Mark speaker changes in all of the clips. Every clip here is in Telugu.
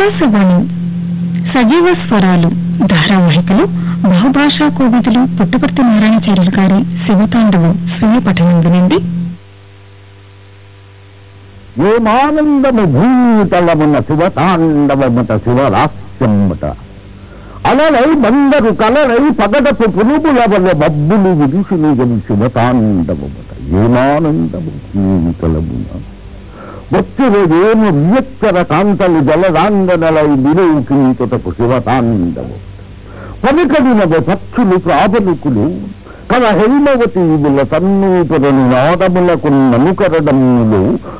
Speaker 1: ఆకాశవాణి సజీవ స్వరాలు ధారావాహికలు బహుభాషా కోవిదులు పుట్టపర్తి నారాయణచార్యులు గారి శివతాండవం స్వీయ పఠనం వినండి
Speaker 2: ఏమానందము భూతలమున శివతాండవముట శివరాస్యముట. అలలై బందరు కలలై పగడపు పురుగుల వల్ల మబ్బులు విరుసులుగని శివతాండవముట. ఏమానందము భూతలమున వచ్చిన ఏము వియక్కర కాంతలు జలదాంగనలై నిలువు కింతటకు శివతాండము పలికడినవ పక్షులు ప్రాబలుకులు కల హైమవతి ఇవుల సన్నూపురను నాదములకు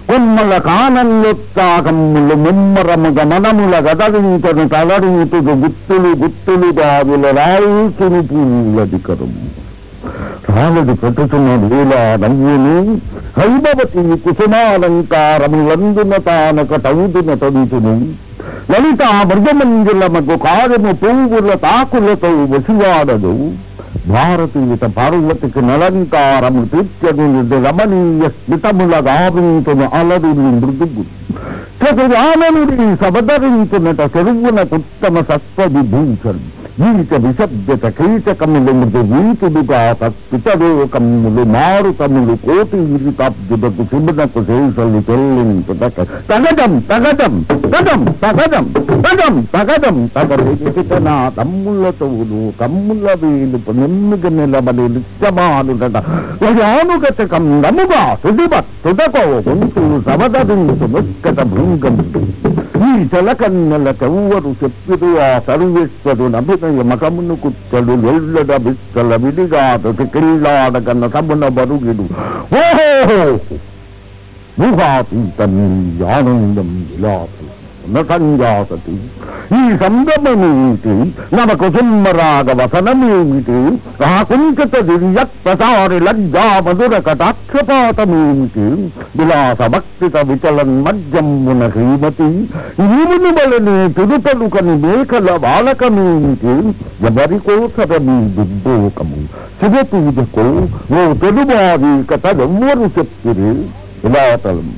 Speaker 2: కొమ్మల కానల్లొత్తాకమ్ములు ముమ్మరము గమనముల గదరించను తలరించుడు గుత్తులు గుత్తులు బావుల రాయిచును పూలధికరము రాలుడు పెట్టుతున్న లీలా నవ్వులు హైమవతి కుసుమాలంకారములందున తానక టౌదున తంతును లలిత మృగమంజులమకు కారము పువ్వుల తాకులతో వసివాడదు. భారతీయత పార్వతికి నలంకారము తీర్చను రమణీయ స్మితముల గావించును అలరుని మృదుగు. చతురాననుడి సబదరించునట చెరువున ఉత్తమ సత్వవిభూషణ్. ఈత విశబ్దత కీచకములు మృదు వీతుడుగా మారు తమ్ములు కోటి ఇరుతాబ్దులకు శిబునకు శేషలు చెల్లించుటక. తగదం తగదం తగదం తగదం తగదం తగదం తగదిట నా తమ్ముళ్ళతోను కమ్ముల వేలు నెమ్మిగ నిలబడి నిత్యమానుడట. యానుగతకం కమ్ముగా సుడిబ సుడకో గొంతు సవదరించు ముక్కట భృంగం ఈ జలకన్నెల చెవ్వరు చెప్పిరు ఆ సర్వేశ్వరుడు అభినయ మకమును కుచ్చడు ఎల్లడ బిస్తల విడిగా కిల్లాడగన్న సమున బరుగిడు. ఓహో ఊహాతీతం ఆనందం విలాసం సంజాసతి ఈ సంగమేమిటి నమ సుమ్మరాగ వసనమేమిటి రాకుంచత కుంచత దివ్యత్వసారి లజ్జా మధుర కటాక్షపాతమేమిటి విలాస భక్తిత విచలన్ మధ్యమున శ్రీమతి ఈముని వలని తిరుపలుకని మేకల బాలకమేమిటి ఎవరి కోసరమీ దుర్భోకము శివపూజకు ఓ తెలుబాది కథ ఎవ్వరు చెప్పిరి విలాసలం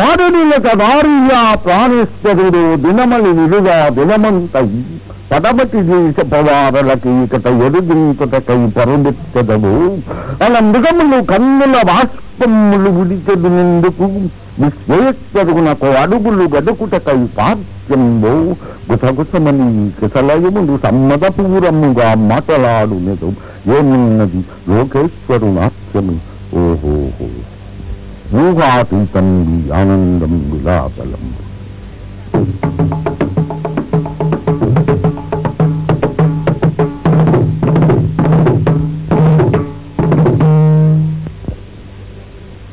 Speaker 2: ఆడనిలక వారియా ప్రాణేశ్వరుడు దినమలి నిలుగా దినమంతై. పడమటి దేశ పవారలకి ఇకట ఎరుగించుటకై పరుడెత్తదవు అలా మృగములు కన్నుల బాష్పములు విడిచెడు నిందుకు విశ్వేశ్వరునకు అడుగులు గడుకుటకై పాద్యంలో గుసగుసమని కుశలయములు సమ్మదపూరముగా మాటలాడునదు ఏమున్నది లోకేశ్వరు నాట్యము ఓహోహో. ఊహాతీతం ఆనందం విలాసలం.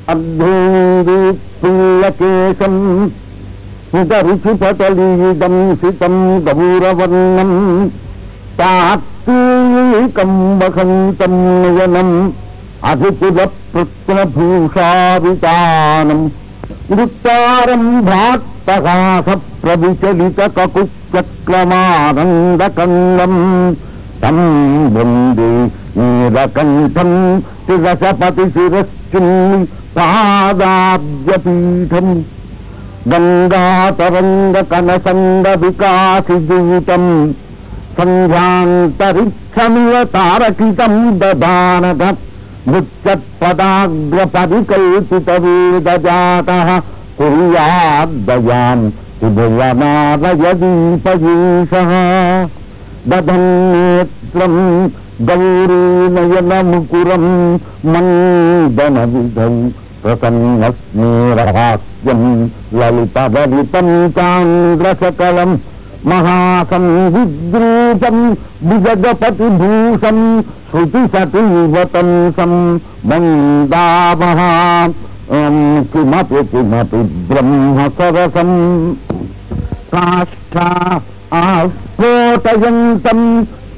Speaker 2: అర్ధోదీప్తుల్లకేశం సుతరుచిపతలీదం సితం గౌరవర్ణం తాత్తూకం వసంతం నయనం అధికుల పృత్నభూషావితానం వృత్తారం భాత్తహాస ప్రవిచలిత కకుచక్రమానందకండం తం వందే నీలకంఠం శిరసపతి శిరశ్చిన్ని పాదాబ్జపీఠం. గంగాతరంగ కనసంగ వికాసి జీవితం సంధ్యాంతరిక్షమివ తారకితం దదానద మృత్యత్పదాగ్రపరికల్పిత వేదజాత కుర్యాద్దయాం ఉదయనారయదీపయీష దధన్నేత్రం గౌరీనయనముకురం మందన విధౌ ప్రసన్నస్మేరహాస్యం లలితవలితం చాంద్రసకలం మహాసంవిద్రూపం విజగపతిభూషం శృతిసతీవతంసం మందామహ కిమపి కిమపి బ్రహ్మ సరసం కాష్టా ఆస్ఫోటయంతం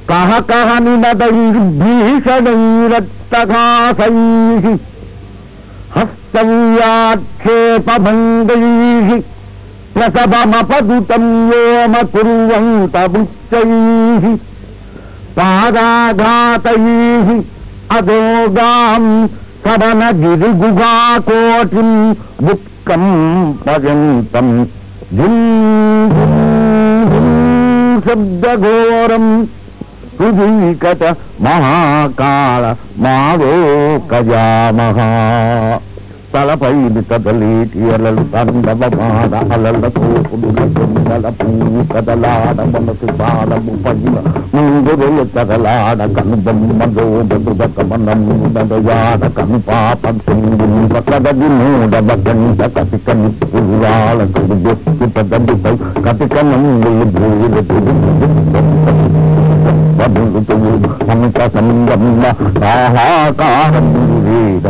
Speaker 2: కహ కహ నినదైర్భీషణైరక్తఘాసైః హస్తవ్యాక్షేపభంగైః ప్రసభమపదుతం వ్యోమ కుర్వంత ముచ్చైః పాదాఘాతీ అదోగాం సవన గిరిగుగాకోటిం బుక్కం పర్యంతం జిం శబ్దఘోరం సుధీకట మహాకాళ మావో కజామహా తలపై కదలేటి అలలు తండవమాన అలల కోపుడు కొండల పువ్వు కదలాడ మనసు బాలము పైన ముందురులు కదలాడ కనుబొమ్మలో నడయాడ కను పాపం కదది మూడవ గంట కపిక నిప్పులాల కడుగొట్టు పదడిపై కపిక భూలు వేద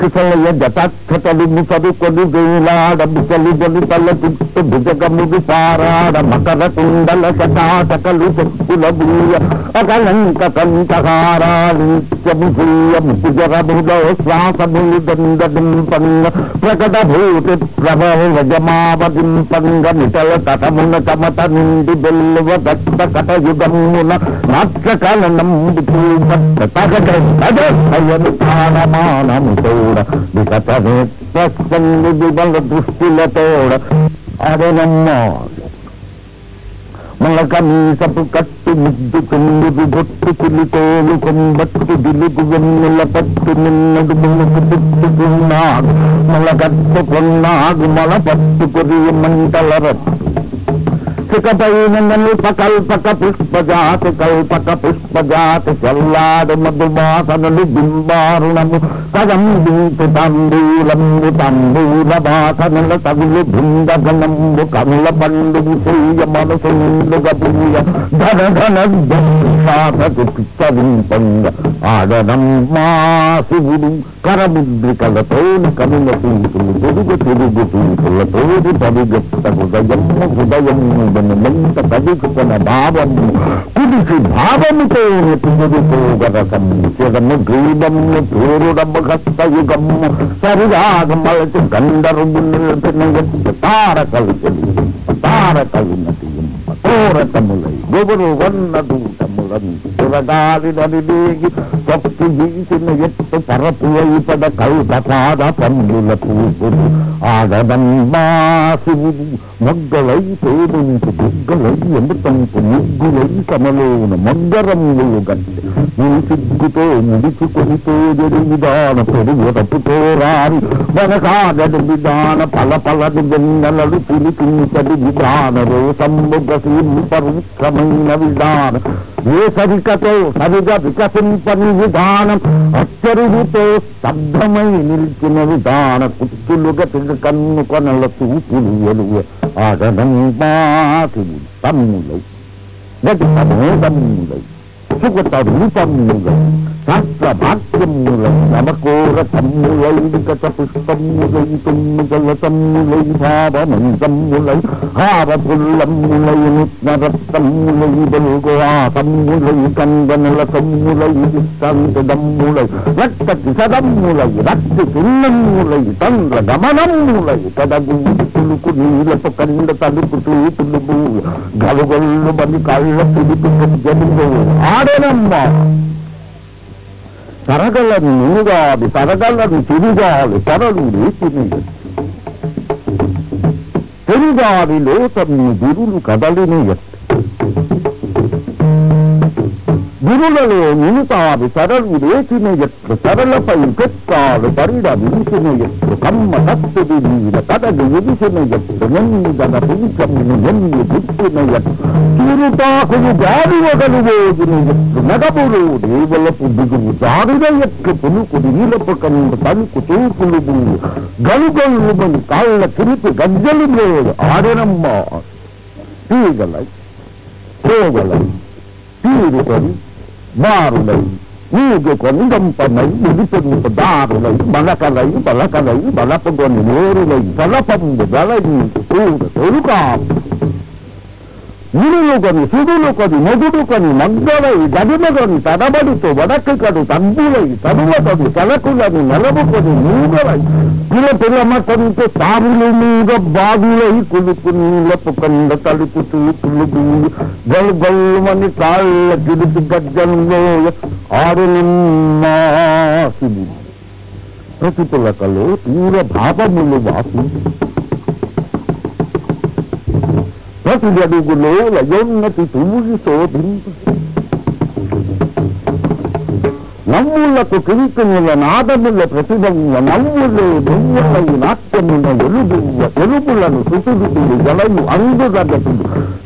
Speaker 2: కిసలయ జటాక్షతలు ముసలు కొడు వేలాడ ముసలు బలి తల చుట్టు భుజగముడు పారాడ మకర కుండల శటాటకలు చెప్పుల బూయ అకలంక కంఠహారాలు నిత్యము భూయ ముజరములో శ్వాసములు దండదింపంగ ప్రకట భూతి ప్రభవజమావదింపంగ నిటల తటమున కమత నుండి బెల్లువ దత్త కటయుగమున నాట్యకలనంబు చూపట్ట తగ తగయను ప్రాణమానము తోడ వికటనే ప్రసంగి విమల దృష్టిలతోడ అదనమ్మా మొలక మీసపు కట్టు ముద్దు కుందుడు బొట్టు పులితోలు కొంబట్టు దిలుగు వెన్నెల పట్టు నిన్నడు మొలకు పుట్టుకున్నాడు. మొలకట్టు కొన్నాడు మొల పట్టు కొరి మంటల రట్టు చికపైన పకల్పక పుష్పజాతి కల్పక పుష్పజాతి చల్లాడు మధువాసనలు బింబారుణము కదం బీటు తంబూలంబు తంబూల వాసనల తగులు బృందగణంబు కమల పండు చెయ్య మనసుండుగ పూయ ధన ధన సాధకు పిచ్చవింపంగ ఆడనం మా శివుడు కరముద్రికలతోని కనుల చూపులు తిరుగు తిరుగు చూపులతోని పరుగెత్త హృదయం హృదయము మెంత కదుకున్న భావము కుదిసి భావముతో తిరుగుతోగరసము చిరము గ్రీవము పూరుడము హస్తయుగము సరిరాగమలచి గంధర్వు నిలిపిన తారకలు తెలియ తారకలు నటియం కోరతములై గుబురు వన్న దూతములను సురగాలి నడివేగి తొక్కి వీసిన ఎత్తు పరపు వైపడ కల్పపాద పండుల పూపులు ఆగదం శివుడు మొగ్గలై తోడుంపు బుగ్గలై అమృతంపు ముగ్గులై కమలోన మొగ్గరంగులు గట్టి. నీ సిగ్గుతో ముడిచుకొని తోజడి విధాన పెరుగుటపుతో రారి. వనసాగడి విధాన పల పలది వెన్నెలలు పిలిపించడి విధాన రోసంబు పరుత్రమైన విధాన. ఏ సరికతో సరిగా వికసింపని విధానం అచ్చరుగుతో స్తబ్దమై నిలిచిన విధాన కుత్తులుగా తిరు కన్ను కొనల చూపులు ఎలువ ఆగడం 마음이 땀물로 내가 땀을 땀물로 속을 땀을 땀물로 శాస్త్ర భాగ్యములై నమకోర తమ్ములై వికట పుష్పములై తుమ్ముగల తమ్ములై భావమంతమ్ములై హారపుల్లమ్ములై నుత్నరత్తమ్ములై బలుగువాసమ్ములై కందనుల సమ్ములై విశ్రాంతిదమ్ములై రక్తకి సదమ్ములై రక్తి సున్నమ్ములై తండ్ర గమనమ్ములై కదగు పులుకు నీలపు కండ తలుపు తూపులు గలుగొల్లు బలి కళ్ళ పులుపు జలుగు ఆడనమ్మ సరగలను నునుగాది సరగలను తిరుగాలి సరలు రేపినది తిరుగాలిలో తన్ని గురులు కదలిని ಗುರುಗಳು ಇನುತಾವೆ ಸರಳು ಯೋಚನೆಯತ್ತು ಸರಳ ಪೈ ಕೆತ್ತಾಳು ಪರಿಡವು ಇರಿಸಿನೆಯತ್ತು ಕಮ್ಮ ತಪ್ಪುದು ನೀರ ಕಡಲು ಇರಿಸಿನೆಯತ್ತು ನೆಂದನ ಪುಂಚನ್ನು ನೆಮ್ಮು ಬಿಟ್ಟಿನೆಯತ್ತು ಕಿರುತಾಕುವು ಜಾಡುವಗಳು ಯೋಜನೆಯತ್ತು ನಡಬುರು ದೇವಲ ಪುದುಗುವು ಜಾಡಿನೆಯತ್ತು ಪುನುಕುದು ನೀಲಪು ಕಂಡು ತನುಕು ತೂಕುಳುದು ಗಳುಗಳುಮನು ಕಾಳ ತಿರುತು ಗಜ್ಜಲು ಮೇಳು ಆಡನಮ್ಮ ಶ್ರೀಗಳ ಹೋಗಲ ತೀರುತನು తిరిపి గజ్జలు లేదు ఆడనమ్మ తీగలై పోగలై తీరుకొని బారులై నీకు కొని గంపనై ఉడిపెంపు దారులై బలకలై బలకలై బలపగొని నోరులై బలపంబు గలై చూడ తొలుకా మునులు కొని సుడులు కొని మొగుడు కొని మగ్గలై గడిమగని తడబడితో వడకి కడు తగ్గులై తరువతడు తలకులని నలబుకొని మూగలై పిల పిల్లమటంతో తాములు మీద బాగులై కులుపు నీలపు కంద తలుపు తూపులు గల్ గల్మని కాళ్ళ గిడుపు గజ్జంలో ఆరు ప్రతి పిల్లకలో తీర భావములు వాసు ప్రతిగడుగులో లయోన్నతి తూగి శోభింప నవ్వులకు కింకుముల నాదముల ప్రతిభముల నవ్వులే దువ్వులై నాట్యమున ఎలుగువ్వ ఎలుపులను సుతుడుతులు జలము అంగుగతులు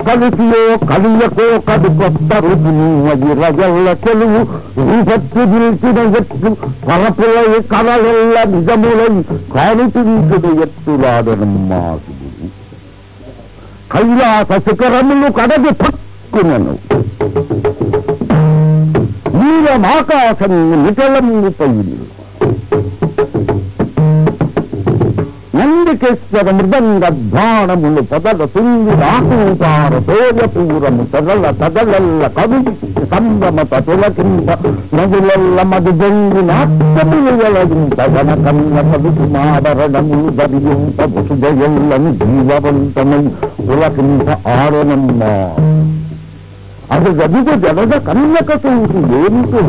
Speaker 2: కలిసియో కలియకో కడు కొత్త రుజును అది రజల్ల చెలువు రూపత్తు నిలిచిన ఎత్తు కలపులై కలలెల్ల నిజములై కానుతించుడు ఎత్తులాడనమ్మాసుడు కైలాస శిఖరములు కడగి పక్కునను ನಂದು ಕೆಸದ ಮೃದಂಗ ಬಾಣಮುನು ಪದದ ತುಂಬಿ ರಾಕೂಪಾರ ಸೋಯ ಪೂರನು ಸದಲ ಸದಲೆಲ್ಲ ಕವಿ ಸಂಭ್ರಮತ ತುಲಕಿಂತ ನಗುಲೆಲ್ಲ ಮದು ಜಂಗಿ ನಾಟ್ಯಮಿಳೆಯೊಳಗಿಂತ ಗಣ ಕನ್ನ ಕವಿ ಕುಮಾರರಣಮು ಬದಿಯುಂತ ಬುಸುಜೆಲ್ಲನು ಜೀವವಂತನು ತುಲಕಿಂತ ಆರನಮ್ಮ ಅದು ಗದಿಗ ಜನದ ಕನ್ನಕ ಸೂಸು ಏನಿತು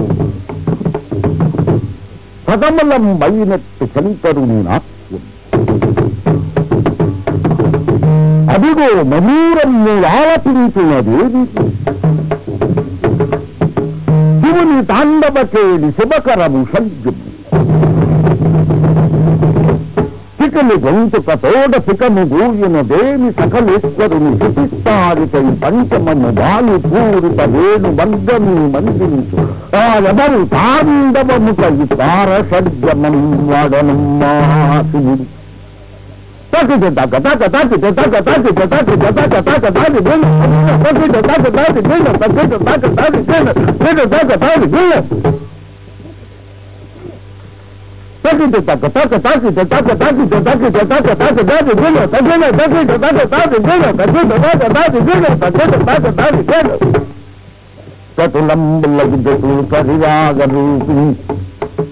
Speaker 2: ಸದಮಲಂ ಬೈನತ್ತು ಶಂಕರು ನಾಟ್ಯ అదిగో మయూరమ్ము ఆలపించినది. శివుని తాండవకేడి శుభకరము సజ్జము పికలు గొంతుక తోడ పికము గూయన దేవి సకలేశ్వరుని శుతిస్తారికై పంచమము బాలు పూరిత వేణు వర్గము మందించు. ఆ ఎవరు తాండవముకై తార షడ్జమం వాడనమ్మాసుడు. శివుడు चतुलंब लग परिराग रूपी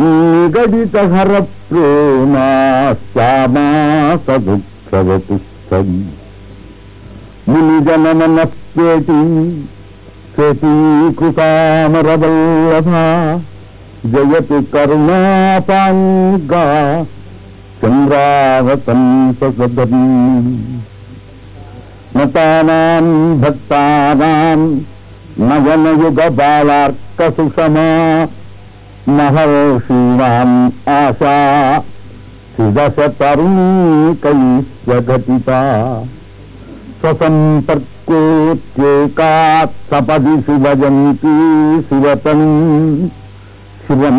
Speaker 2: నిగడిత హర ప్రేమా శ్యామాసదుఃఖవపుస్తం మునిజనమనస్యేటి శతీకృతామరవల్లభ జయతు కరుణాపాంగా చంద్రావతం సదీ నతానాం భక్తానాం నవనయుగ బాలార్క సుషమా మహర్షీణాం ఆశా. సుదశ తరుణీకైస్వగతితా స్వసంపర్కోత్యేకాత్ సపది శివజంతి శివతం. శివం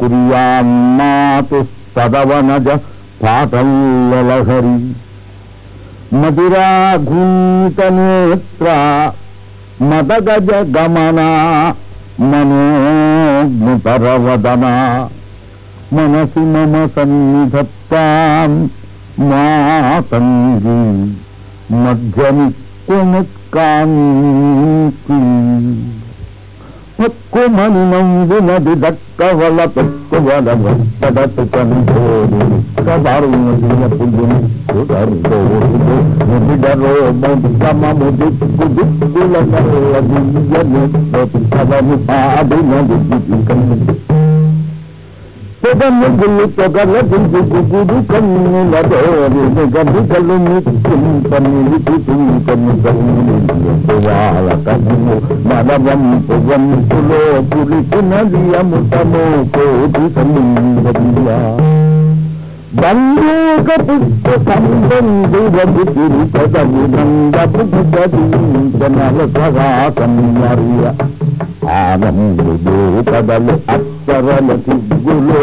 Speaker 2: కుర్యాం మాతు సదవనజ పాటల్లహరి మధురాఘూతనేత్ర మనసి మమ సన్నిధత్తాం మాతంగి మధ్యమిక్కుముత్కాంతి పక్కుమని నందునది దక్కవల పెక్కువల పడతు కంటోడు కదారుణియ పుణ్యం కుదరుకోడు ముదిడరో ముద్దమము దిక్కు దిక్కుల కల్ల దియ్యను కవము పాడినది దిక్కు పొగలు పొగల గుంజు గుగుడు కన్నుల దోరు గబుగలు నిత్యంత నిలిపితుంకను కన్నుల కన్ను నరవం పువంతులో పులికినది అముతమో కోటి సముద్రములా బంధూక పుష్ప సంబంధురము తిరుపదము నందపు గదించనల సవాసమర్య ఆనందుడు కదలు అక్షరల సిగ్గులో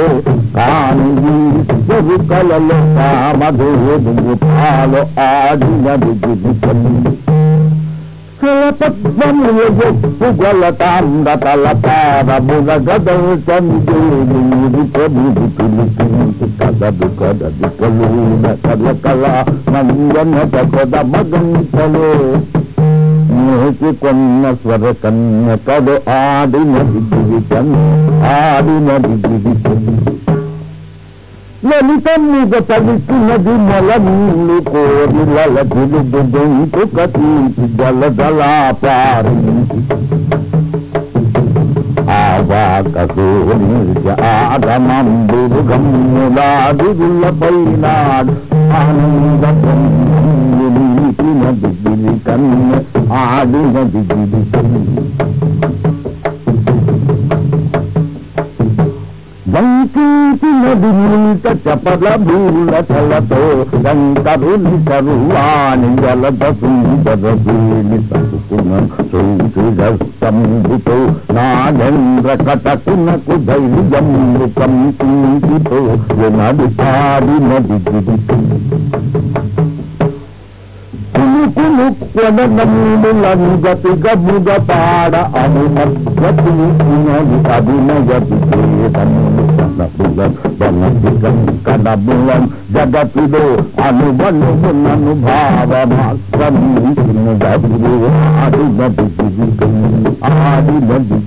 Speaker 2: కాని చెరు కలలో కామధేను పాలు ఆడినది పద్మముల ఎప్పు తల గదలు కదదు కదదు కల కల పద మగంతలో నేటి కొన్న స్వర కన్య కడు ఆడిన జీవితం ఆడినది జీవితం లలితమ్ముగ పలికినది మొల నీళ్ళు కోరి లల తిరుగు గొంతు కతీసి జల జలాపారించి ఆగమంబుడు ఆగమంబురు పైనాడు పైన ఆనంద నీటినది గిరి కన్న ఆడినది గిరి వంకీతినది నీట చపల భూల చలతో శంకరుని సరువాణి జలద సుందర భూమి సతుకున సూచిరస్తంభుతో నాగేంద్ర కటకునకు ధైర్యము కంపించితో నది పాడినది ನುಗತಿ ಗಮುಗ ಪಾಡ ಅನುಮಗತಿ ಅಭಿನಯತಿ ಕನಬುಲಂ ಜಗತಿದು ಅನುಬಲು ಅನುಭಾವ ಮಾತ್ರ ಆಡಿ ಬದಿ ಆಡಿ ಬದಿ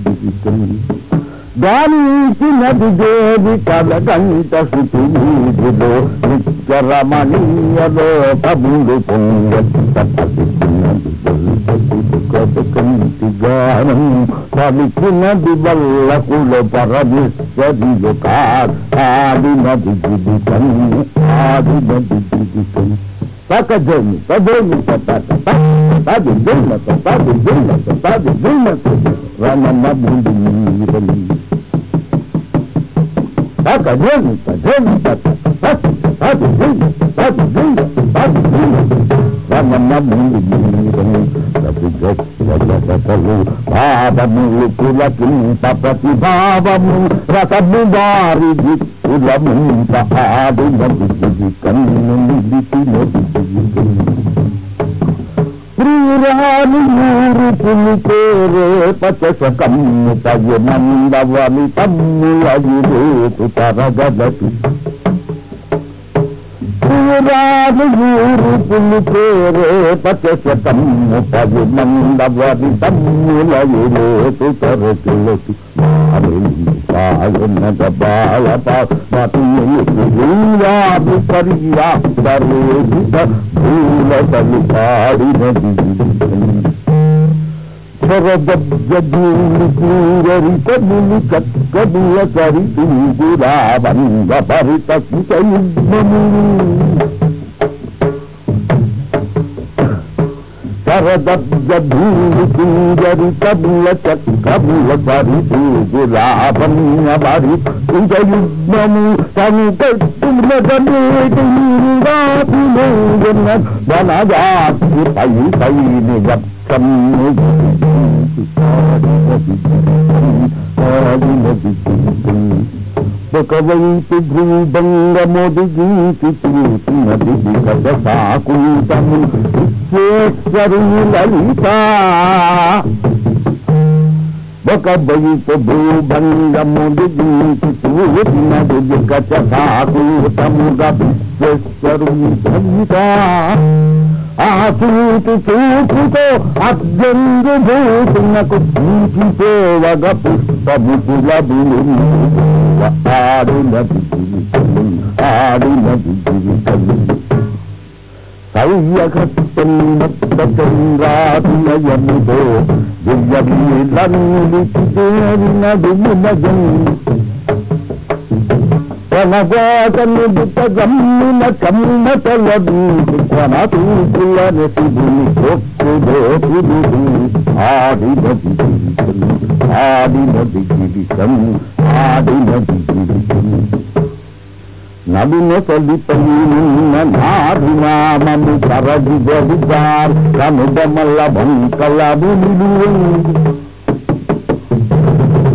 Speaker 2: గాంచినది దేవి కలగంట శృతి వీధిలో నిత్యరమణీయలో కబులు పొంగటి గానం పలికినది వల్లకుల పరమేశ్వరిలు కాడినది జీవితం ఆడినది జీవితం సకజమి సదేమి సది జిల్ల సది జిల్ల సది జిల్ల రమణ బుండి నీరలి సకజమి సదేమి సది జిల్ల సది జిల్ల సది జిల్ల రమణ బుండి నీరలి రసలు భావములు పులకింత ప్రతిభావము రసము వారి కులముంత ఆడినది కన్ను నిలిచినది శ్రీరాణి ఊరు పులికేరే పచసకమ్ము తగినందవని తమ్ములది రేపు తరగదటి ప్రియురాలు ఊరు పులికేరే పచసకమ్ము తగినందవని తమ్ములది రేపు తరగలటి పాయనగ బాలపాతి పర్యాప్తరేజిత భూలతలు పాడినది శరదూరి కూరరి కబులు కక్కబుల కరి తూగురావంగ పరిత యుగ్మము శరదూరి కూరరి కబుల చక్కబుల కరి తూగురావంగ పరి యుగ్మము సంకట్టులగనేటిన వనజాతి పై పై నిగత్తము ఒకవైపు భూభంగమొదిగీతి చూసినది కథ సాకుంతము విశ్వేశ్వరుని లలిత ఒక బయట భూభంగముడికి చూసినది కథ సాకూతముగా విశ్వేశ్వరుని లలిత ఆ చూపు చూపుతో అభ్యంగు భూతునకు పూచిపోవగ పుష్పము కులబులు ఆడినది జీవితం ఆడినది జీవితం సౌయ్యకట్టంరాతిలయముతో దివ్యమీలన్నిలిచి చేరినది మునజం కొనగోటను గమ్మున కమ్మటలదు కొన తూపులని శివుని కొక్కుదోపుడు ఆడినది జీవితం ఆడినది జీవితం ఆడినది జీవితం నడుమ సలిపైన నాభినామము కరది గడిగార్ కనుబమల్ల బంకలబు నడుమ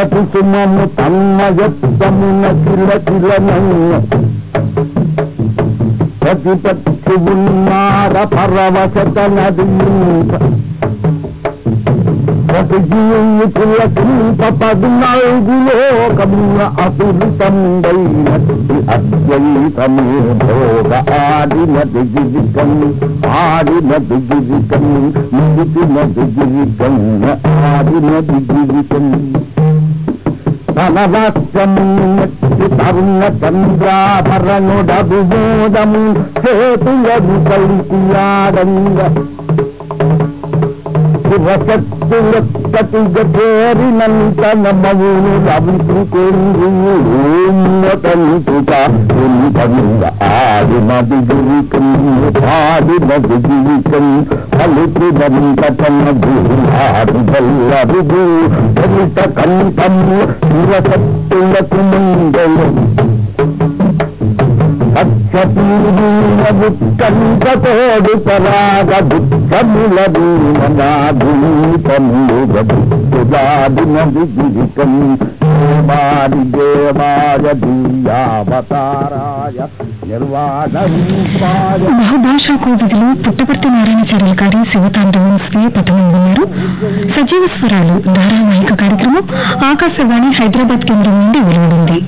Speaker 2: ప్రతి సుమము తన్మయత్వమున కిల కిలనన్న ప్రతిపక్షి ఉన్నార పరవశత నది ప్రతి జీవితుల పద్నాలుగులో పద్నాలుగు లోకమున అసురితండైనది అద్వైతమే భోగ ఆడినది గిరికం ఆడినది గిరికం ముగిసినది గిరికం ఆడినది గిరికం తనవాక్యమున్నట్టి తరుణ చంద్రాభరణుడభిమోదము చేతులను ఆడంగ శివశక్తులొక్కటిగా చేరినంత నమ్మవును రవికుంకుట ఆడినది గిరికం ఆడినది గిరికం శివశక్తులకు కంటతోడు పరాగ దుఃఖముల దీననాభిములదిన విజికం దేవాది దేవాయ దియావతారాయ నిర్వాణ
Speaker 1: కోవిదులు పుట్టపర్తి నారాయణచార్యుల గారి శివతాండవం స్వీయ పఠనం విన్నారు సజీవ స్వరాలు ధారావాహిక కార్యక్రమం ఆకాశవాణి హైదరాబాద్ కేంద్రం నుండి వెలువడింది.